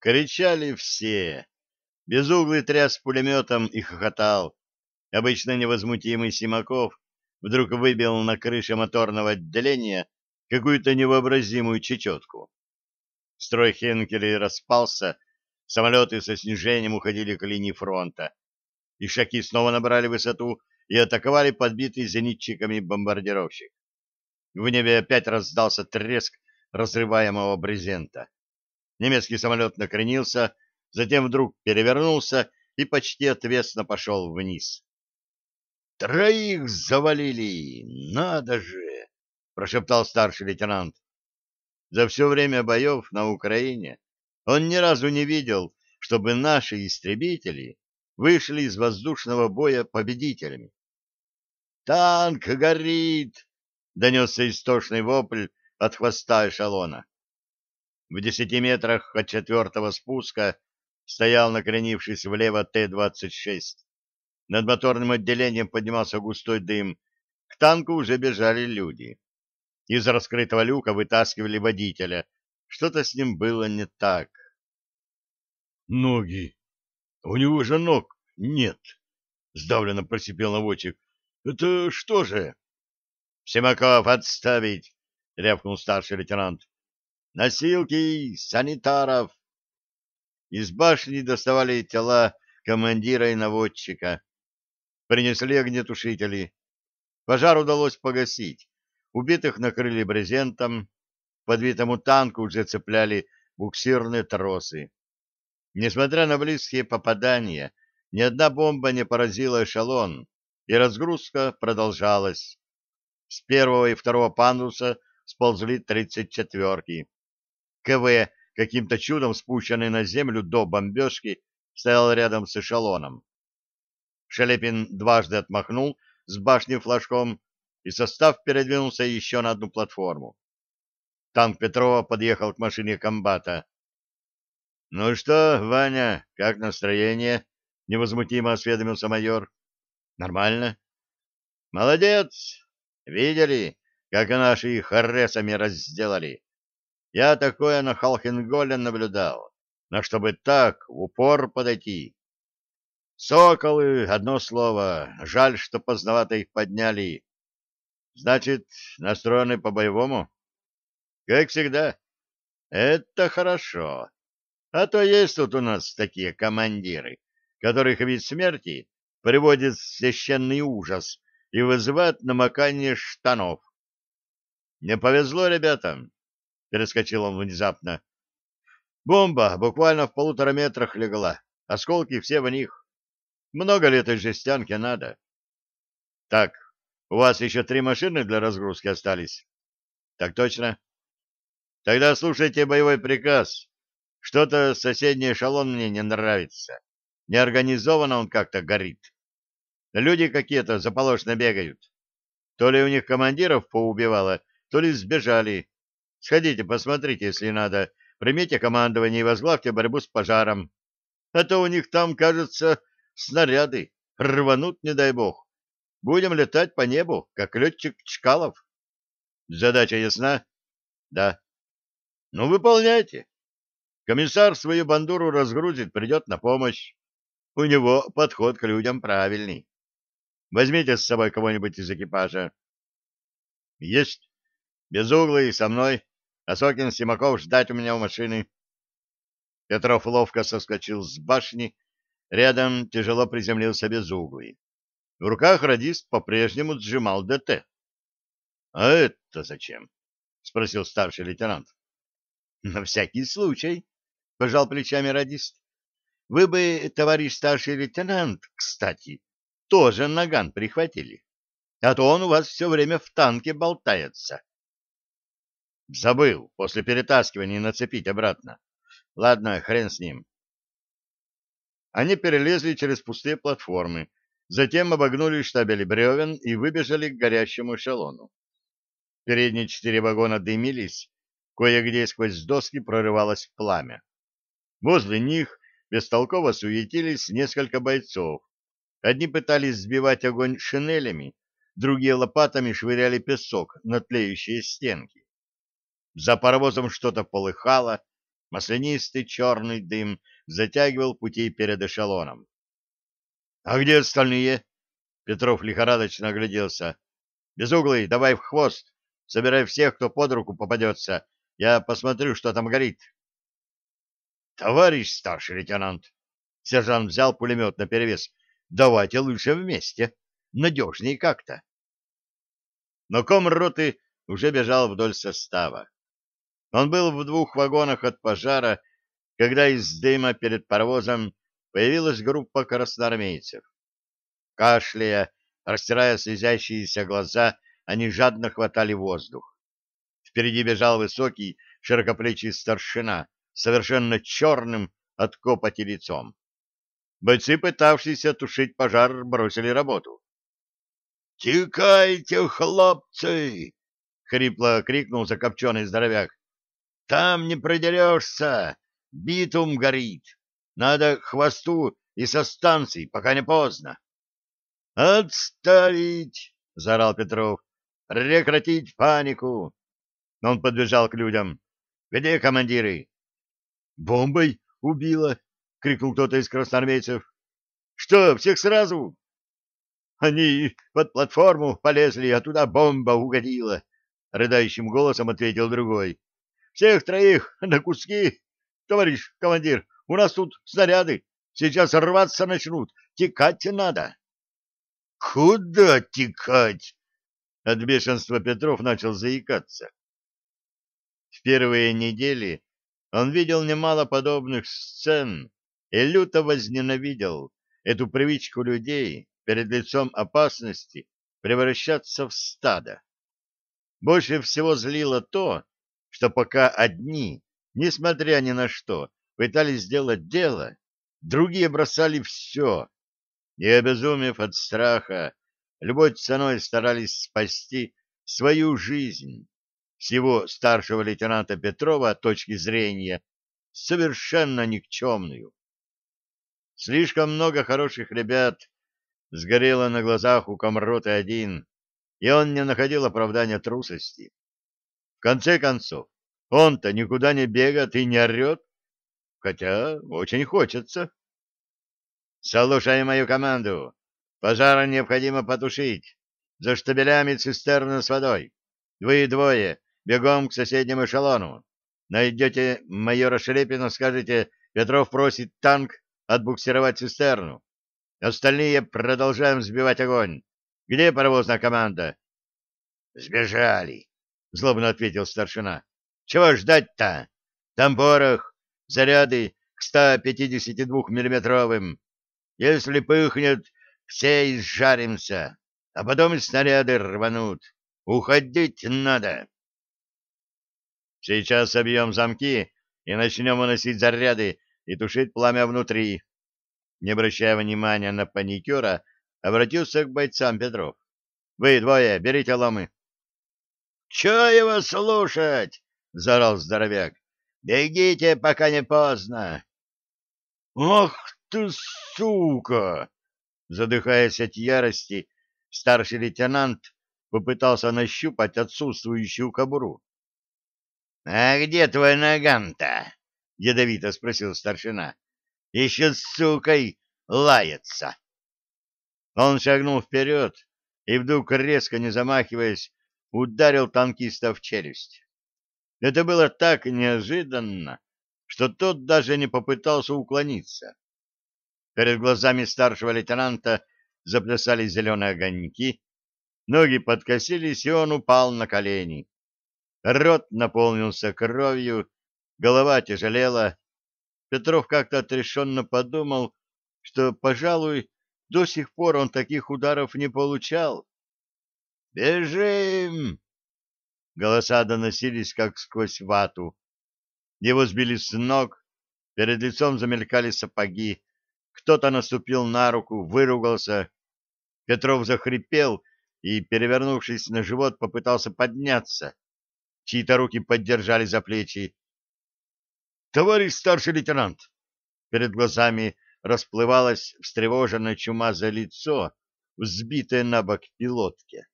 Кричали все. Безуглый тряс пулеметом и хохотал. Обычно невозмутимый Симаков вдруг выбил на крыше моторного отделения какую-то невообразимую чечетку. Строй Хенкелей распался, самолеты со снижением уходили к линии фронта. Ишаки снова набрали высоту и атаковали подбитый зенитчиками бомбардировщик. В небе опять раздался треск разрываемого брезента. Немецкий самолет накренился, затем вдруг перевернулся и почти отвесно пошел вниз. «Троих завалили! Надо же!» — прошептал старший лейтенант. За все время боев на Украине он ни разу не видел, чтобы наши истребители вышли из воздушного боя победителями. «Танк горит!» — донесся истошный вопль от хвоста эшелона. В десяти метрах от четвертого спуска стоял, накренившись влево, Т-26. Над моторным отделением поднимался густой дым. К танку уже бежали люди. Из раскрытого люка вытаскивали водителя. Что-то с ним было не так. «Ноги! У него же ног нет!» — сдавленно просипел наводчик. «Это что же?» «Семаков, отставить!» — рявкнул старший лейтенант. «Носилки санитаров!» Из башни доставали тела командира и наводчика. Принесли огнетушители. Пожар удалось погасить. Убитых накрыли брезентом. Подбитому танку уже цепляли буксирные тросы. Несмотря на близкие попадания, ни одна бомба не поразила эшелон, и разгрузка продолжалась. С первого и второго пандуса сползли тридцать четверки. КВ, каким-то чудом спущенный на землю до бомбежки, стоял рядом с эшелоном. Шелепин дважды отмахнул с башни флажком, и состав передвинулся еще на одну платформу. Танк Петрова подъехал к машине комбата. — Ну что, Ваня, как настроение? — невозмутимо осведомился майор. — Нормально. — Молодец! Видели, как наши их аресами разделали? Я такое на Халхенголе наблюдал. Но чтобы так, в упор подойти, Соколы, одно слово. Жаль, что поздновато их подняли. Значит, настроены по-боевому? Как всегда. Это хорошо. А то есть тут у нас такие командиры, которых вид смерти приводит в священный ужас и вызывает намокание штанов. Не повезло ребятам, перескочил он внезапно. Бомба буквально в полутора метрах легла, осколки все в них. Много ли этой жестянки надо? Так, у вас еще три машины для разгрузки остались? Так точно. Тогда слушайте боевой приказ. Что-то соседний эшелон мне не нравится. Неорганизованно он как-то горит. Люди какие-то заполошно бегают. То ли у них командиров поубивало, то ли сбежали. Сходите, посмотрите, если надо. Примите командование и возглавьте борьбу с пожаром. А то у них там, кажется, снаряды, рванут, не дай бог. Будем летать по небу, как летчик Чкалов. Задача ясна? Да. Ну, выполняйте. Комиссар свою бандуру разгрузит, придет на помощь. У него подход к людям правильный. Возьмите с собой кого-нибудь из экипажа. Есть. Безуглый со мной. Осокин Симаков ждать у меня у машины. Петров ловко соскочил с башни Рядом тяжело приземлился безуглый. В руках радист по-прежнему сжимал ДТ. — А это зачем? — спросил старший лейтенант. — На всякий случай, — пожал плечами радист. — Вы бы, товарищ старший лейтенант, кстати, тоже наган прихватили, а то он у вас все время в танке болтается. — Забыл после перетаскивания нацепить обратно. Ладно, хрен с ним. Они перелезли через пустые платформы, затем обогнули штабели бревен и выбежали к горящему эшелону. Передние четыре вагона дымились, кое-где сквозь доски прорывалось пламя. Возле них бестолково суетились несколько бойцов. Одни пытались сбивать огонь шинелями, другие лопатами швыряли песок на тлеющие стенки. За паровозом что-то полыхало, Маслянистый черный дым затягивал пути перед эшелоном. — А где остальные? Петров лихорадочно огляделся. — Безуглый, давай в хвост. Собирай всех, кто под руку попадется. Я посмотрю, что там горит. — Товарищ старший лейтенант, сержант взял пулемет наперевес. — Давайте лучше вместе. Надежнее как-то. Но ком роты уже бежал вдоль состава. Он был в двух вагонах от пожара, когда из дыма перед паровозом появилась группа красноармейцев. Кашляя, растирая слезящиеся глаза, они жадно хватали воздух. Впереди бежал высокий, широкоплечий старшина, совершенно черным от копоти лицом. Бойцы, пытавшиеся тушить пожар, бросили работу. «Текайте, хлопцы!» — хрипло крикнул закопченный здоровяк. Там не продерешься, битум горит. Надо к хвосту и со станции, пока не поздно. — Отставить! — заорал Петров. — Прекратить панику! Он подбежал к людям. — Где командиры? — Бомбой убило! — крикнул кто-то из красноармейцев. — Что, всех сразу? — Они под платформу полезли, а туда бомба угодила! — рыдающим голосом ответил другой. Всех троих на куски. Товарищ командир, у нас тут снаряды. Сейчас рваться начнут. Текать надо. Куда текать? От бешенства Петров начал заикаться. В первые недели он видел немало подобных сцен и люто возненавидел эту привычку людей перед лицом опасности превращаться в стадо. Больше всего злило то, что пока одни, несмотря ни на что, пытались сделать дело, другие бросали все, и, обезумев от страха, любой ценой старались спасти свою жизнь. Всего старшего лейтенанта Петрова точки зрения совершенно никчемную. Слишком много хороших ребят сгорело на глазах у комроты один, и он не находил оправдания трусости. В конце концов, он-то никуда не бегает и не орет, хотя очень хочется. Слушай мою команду. Пожара необходимо потушить. За штабелями цистерна с водой. Вы двое, бегом к соседнему эшелону. Найдете майора Шелепина, скажете, Петров просит танк отбуксировать цистерну. Остальные продолжаем сбивать огонь. Где паровозная команда? Сбежали. — злобно ответил старшина. — Чего ждать-то? Там порох, заряды к 152-миллиметровым. Если пыхнет, все изжаримся, а потом и снаряды рванут. Уходить надо. Сейчас объем замки и начнем уносить заряды и тушить пламя внутри. Не обращая внимания на паникера, обратился к бойцам Петров. — Вы двое, берите ломы. Че его слушать? — заорал здоровяк. — Бегите, пока не поздно. — Ах ты, сука! Задыхаясь от ярости, старший лейтенант попытался нащупать отсутствующую кобуру. — А где твой наган-то? — ядовито спросил старшина. — Еще с сукой лается. Он шагнул вперед и вдруг, резко не замахиваясь, ударил танкиста в челюсть. Это было так неожиданно, что тот даже не попытался уклониться. Перед глазами старшего лейтенанта заплясали зеленые огоньки, ноги подкосились, и он упал на колени. Рот наполнился кровью, голова тяжелела. Петров как-то отрешенно подумал, что, пожалуй, до сих пор он таких ударов не получал. «Бежим!» Голоса доносились, как сквозь вату. Его сбили с ног, перед лицом замелькали сапоги. Кто-то наступил на руку, выругался. Петров захрипел и, перевернувшись на живот, попытался подняться. Чьи-то руки поддержали за плечи. «Товарищ старший лейтенант!» Перед глазами расплывалось встревоженное чумазое лицо, взбитое на бок пилотке.